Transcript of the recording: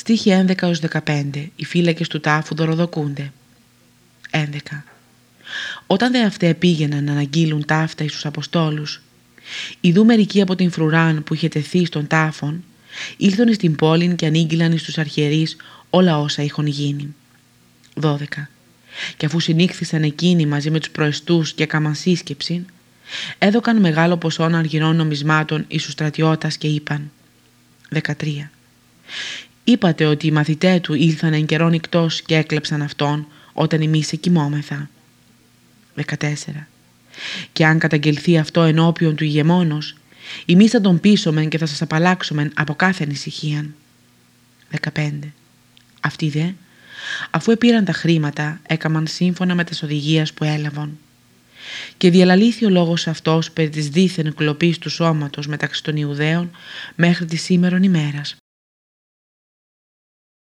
Στίχη 11-15 Οι φύλακες του τάφου δωροδοκούνται 11. Όταν δε αυτοί πήγαιναν να αναγγείλουν ταύτα εις τους Αποστόλους Ιδού μερικοί από την φρουράν που είχε τεθεί στον τάφον ήλθον στην πόλη και ανήγγυλαν εις τους αρχιερείς όλα όσα είχαν γίνει. 12. Και αφού συνήχθησαν εκείνοι μαζί με τους προεστούς και έκαναν σύσκεψη, έδωκαν μεγάλο ποσό αργυρών νομισμάτων εις τους στρατιώτας και είπαν 13. Είπατε ότι οι μαθητές του ήλθαν εν καιρόν εκτός και έκλεψαν αυτόν όταν εμείς εκοιμόμεθα. 14. Και αν καταγγελθεί αυτό ενώπιον του ηγεμόνος, εμείς θα τον πείσομεν και θα σας απαλλάξουμε από κάθε ανησυχία. 15. Αυτοί δε, αφού επήραν τα χρήματα, έκαμαν σύμφωνα με τις οδηγίες που έλαβαν. Και διαλαλήθη ο λόγος αυτός περί της δίθεν κλοπής του σώματος μεταξύ των Ιουδαίων μέχρι τη σήμερον ημέρας.